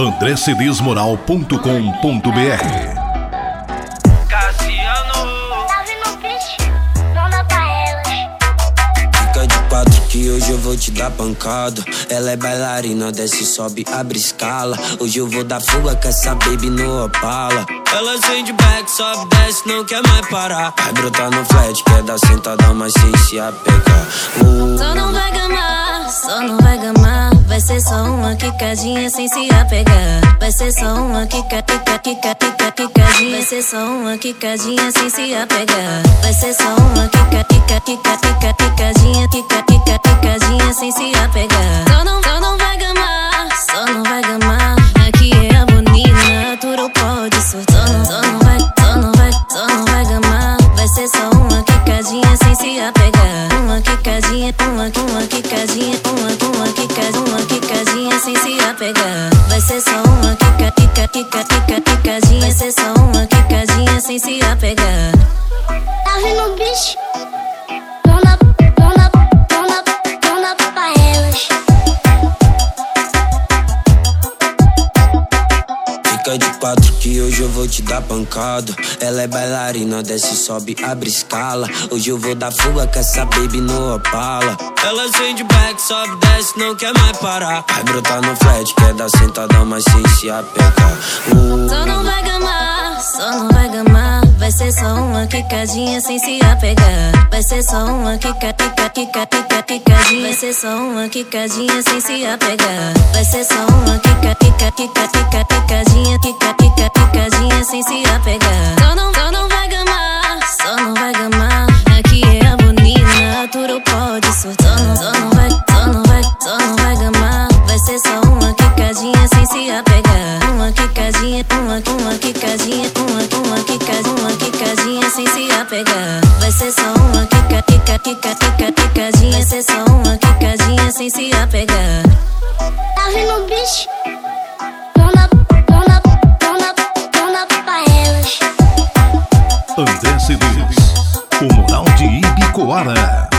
andrecedesmoral.com.br Cassiano, Tá vindo o bicho, não dá pra elas. Fica de quatro que hoje eu vou te dar pancada. Ela é bailarina, desce, sobe, abre escala. Hoje eu vou dar fuga com essa baby no Opala. Ela acende back, sobe, desce, não quer mais parar. Vai brotar no flat, quer dar sentada, mas sem se apegar. Uh, Só não vai gamar, só não vai gamar. Vai ser só uma quicadinha sem se apegar. Vai ser só uma quica, quica, quica, quica, quicadinha. Vai ser só uma quicadinha sem se apegar. Vai ser só uma quica, quica, quica, quica, quicadinha, quica, quica, quicadinha sem se apegar. Só não, só não vai gamar, só não vai gamar. Aqui é a bonita, tudo pode ser. Só não, só não vai, só não vai, só não vai gamar. Vai ser só uma quicadinha sem se apegar. Uma quicadinha, uma, uma quicadinha, Vai ser só uma quica, quica, quica, quica, quicadinha. Ser só uma quicadinha sem se apegar. Tá vindo o bicho, Fica de quatro que hoje eu vou te dar pancada. Ela é bailarina, desce, sobe, abre escala. Hoje eu vou dar fuga com essa baby no Opala. Ela acende back, sobe, desce, não quer mais parar. Vai brotar no flat, quer dar sentada, mas sem se apegar. Uh, Só não vai gamar, só não vai gamar. Vai ser só uma quicadinha sem se apegar. Vai ser só uma quica, quica, quica, quica, quicadinha. Vai ser só uma quicadinha sem se apegar. Vai ser só uma quica, quica, quica, quica, quica, apegar. Vai ser só uma quica, quica, quica, quica, quicadinha. Vai ser só uma quicadinha sem se apegar. Tá vindo o bicho, não dá, não dá pra elas. André Cedês, o moral de Ibicoara.